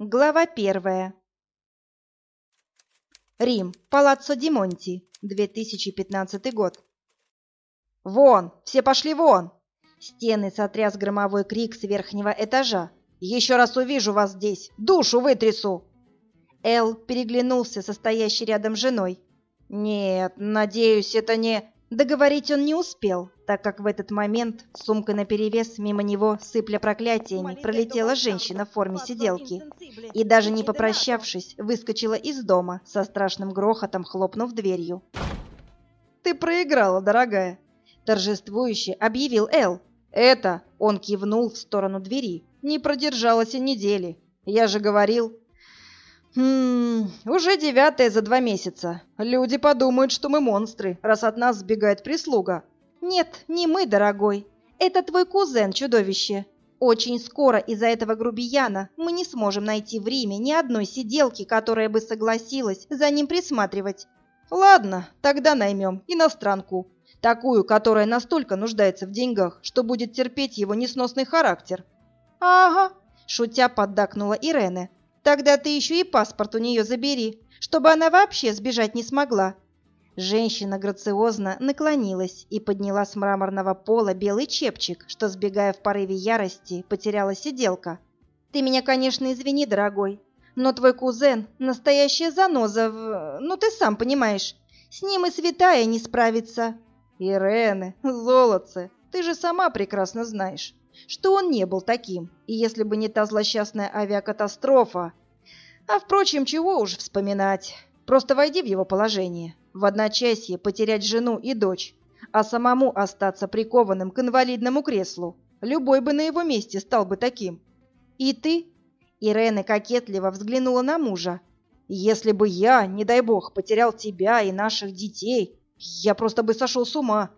Глава первая. Рим, Палаццо Димонти, 2015 год. «Вон! Все пошли вон!» Стены сотряс громовой крик с верхнего этажа. «Еще раз увижу вас здесь! Душу вытрясу!» Эл переглянулся со стоящей рядом женой. «Нет, надеюсь, это не...» Договорить он не успел, так как в этот момент сумка наперевес мимо него, сыпля проклятиями, пролетела женщина в форме сиделки и, даже не попрощавшись, выскочила из дома со страшным грохотом, хлопнув дверью. «Ты проиграла, дорогая!» — торжествующе объявил Эл. «Это...» — он кивнул в сторону двери. «Не продержалась и недели. Я же говорил...» «Хм... Уже девятое за два месяца. Люди подумают, что мы монстры, раз от нас сбегает прислуга». «Нет, не мы, дорогой. Это твой кузен, чудовище. Очень скоро из-за этого грубияна мы не сможем найти в Риме ни одной сиделки, которая бы согласилась за ним присматривать. Ладно, тогда наймем иностранку. Такую, которая настолько нуждается в деньгах, что будет терпеть его несносный характер». «Ага», — шутя поддакнула Ирене. Тогда ты еще и паспорт у нее забери, чтобы она вообще сбежать не смогла». Женщина грациозно наклонилась и подняла с мраморного пола белый чепчик, что, сбегая в порыве ярости, потеряла сиделка. «Ты меня, конечно, извини, дорогой, но твой кузен — настоящая заноза в... Ну, ты сам понимаешь, с ним и святая не справится». «Ирене, золотце, ты же сама прекрасно знаешь, что он не был таким, и если бы не та злосчастная авиакатастрофа... А, впрочем, чего уж вспоминать. Просто войди в его положение. В одночасье потерять жену и дочь, а самому остаться прикованным к инвалидному креслу. Любой бы на его месте стал бы таким. И ты? Ирена кокетливо взглянула на мужа. Если бы я, не дай бог, потерял тебя и наших детей, я просто бы сошел с ума.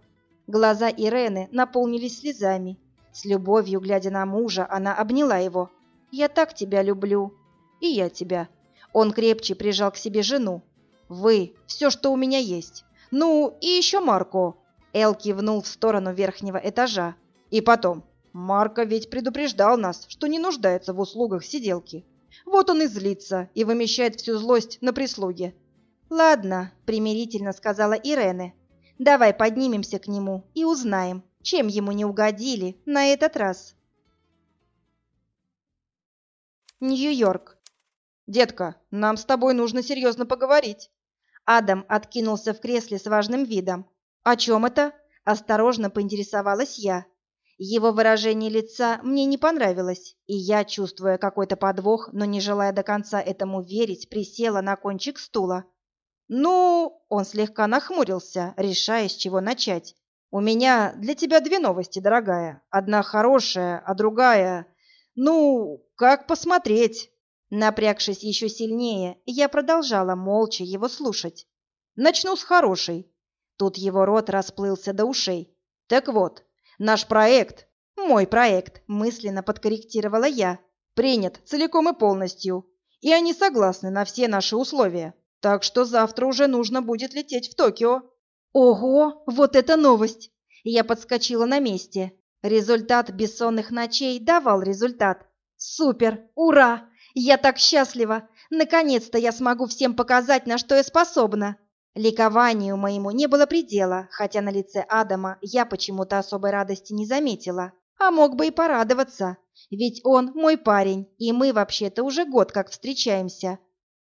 Глаза Ирены наполнились слезами, с любовью, глядя на мужа, она обняла его. «Я так тебя люблю. И я тебя». Он крепче прижал к себе жену. «Вы — все, что у меня есть. Ну, и еще Марко». Эл кивнул в сторону верхнего этажа. «И потом, Марко ведь предупреждал нас, что не нуждается в услугах сиделки. Вот он и злится, и вымещает всю злость на прислуге». «Ладно», — примирительно сказала Ирене. «Давай поднимемся к нему и узнаем, чем ему не угодили на этот раз? Нью-Йорк. «Детка, нам с тобой нужно серьезно поговорить». Адам откинулся в кресле с важным видом. «О чем это?» – осторожно поинтересовалась я. Его выражение лица мне не понравилось, и я, чувствуя какой-то подвох, но не желая до конца этому верить, присела на кончик стула. «Ну...» – он слегка нахмурился, решая, с чего начать. «У меня для тебя две новости, дорогая. Одна хорошая, а другая... Ну, как посмотреть?» Напрягшись еще сильнее, я продолжала молча его слушать. «Начну с хорошей». Тут его рот расплылся до ушей. «Так вот, наш проект, мой проект, мысленно подкорректировала я, принят целиком и полностью, и они согласны на все наши условия. Так что завтра уже нужно будет лететь в Токио. Ого, вот это новость! Я подскочила на месте. Результат бессонных ночей давал результат. Супер! Ура! Я так счастлива! Наконец-то я смогу всем показать, на что я способна. Ликованию моему не было предела, хотя на лице Адама я почему-то особой радости не заметила. А мог бы и порадоваться, ведь он мой парень, и мы вообще-то уже год как встречаемся.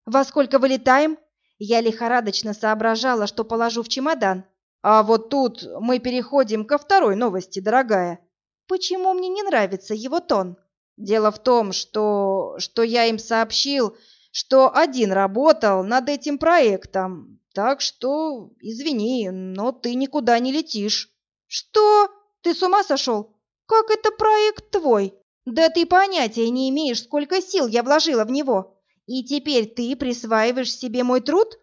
Во сколько вылетаем? Я лихорадочно соображала, что положу в чемодан. А вот тут мы переходим ко второй новости, дорогая. Почему мне не нравится его тон? Дело в том, что что я им сообщил, что один работал над этим проектом. Так что, извини, но ты никуда не летишь. Что? Ты с ума сошел? Как это проект твой? Да ты понятия не имеешь, сколько сил я вложила в него. И теперь ты присваиваешь себе мой труд?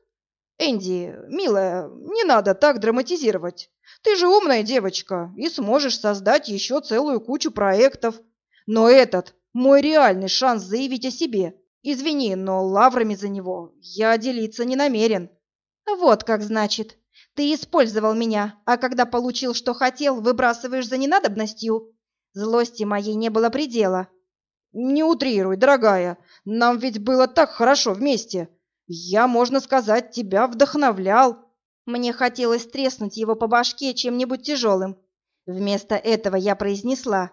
Энди, милая, не надо так драматизировать. Ты же умная девочка и сможешь создать еще целую кучу проектов. Но этот мой реальный шанс заявить о себе. Извини, но лаврами за него я делиться не намерен. Вот как значит. Ты использовал меня, а когда получил, что хотел, выбрасываешь за ненадобностью. Злости моей не было предела. Не утрируй, дорогая. Нам ведь было так хорошо вместе. Я, можно сказать, тебя вдохновлял. Мне хотелось треснуть его по башке чем-нибудь тяжелым. Вместо этого я произнесла.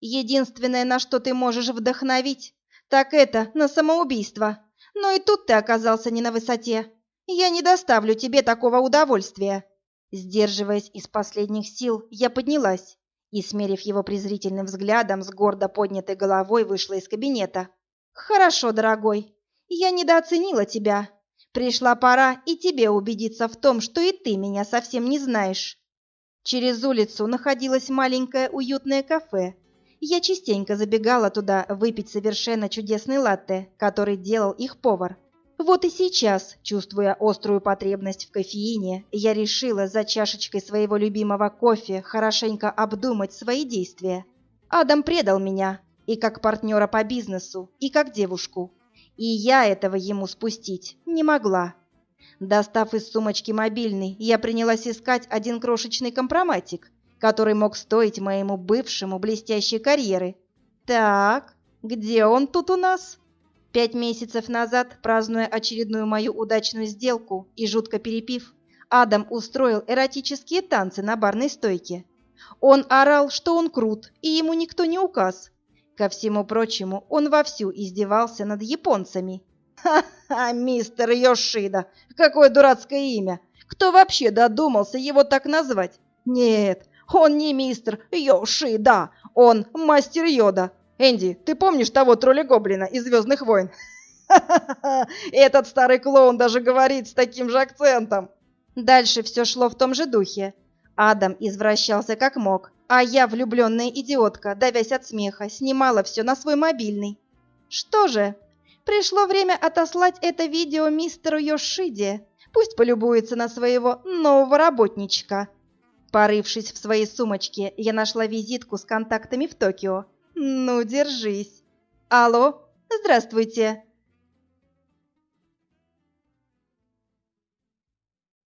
Единственное, на что ты можешь вдохновить, так это на самоубийство. Но и тут ты оказался не на высоте. Я не доставлю тебе такого удовольствия. Сдерживаясь из последних сил, я поднялась и, смерив его презрительным взглядом, с гордо поднятой головой вышла из кабинета. «Хорошо, дорогой, я недооценила тебя. Пришла пора и тебе убедиться в том, что и ты меня совсем не знаешь». Через улицу находилось маленькое уютное кафе. Я частенько забегала туда выпить совершенно чудесный латте, который делал их повар. Вот и сейчас, чувствуя острую потребность в кофеине, я решила за чашечкой своего любимого кофе хорошенько обдумать свои действия. Адам предал меня и как партнера по бизнесу, и как девушку. И я этого ему спустить не могла. Достав из сумочки мобильный, я принялась искать один крошечный компроматик, который мог стоить моему бывшему блестящей карьеры. Так, где он тут у нас? Пять месяцев назад, празднуя очередную мою удачную сделку и жутко перепив, Адам устроил эротические танцы на барной стойке. Он орал, что он крут, и ему никто не указ. Ко всему прочему, он вовсю издевался над японцами. «Ха-ха, мистер Йошида! Какое дурацкое имя! Кто вообще додумался его так назвать? Нет, он не мистер Йошида, он мастер Йода, Энди, ты помнишь того тролля-гоблина из «Звездных войн»? Этот старый клоун даже говорит с таким же акцентом. Дальше все шло в том же духе. Адам извращался как мог, а я, влюбленная идиотка, давясь от смеха, снимала все на свой мобильный. Что же, пришло время отослать это видео мистеру Йошиде. Пусть полюбуется на своего нового работничка. Порывшись в своей сумочке, я нашла визитку с контактами в Токио. Ну, держись. Алло, здравствуйте.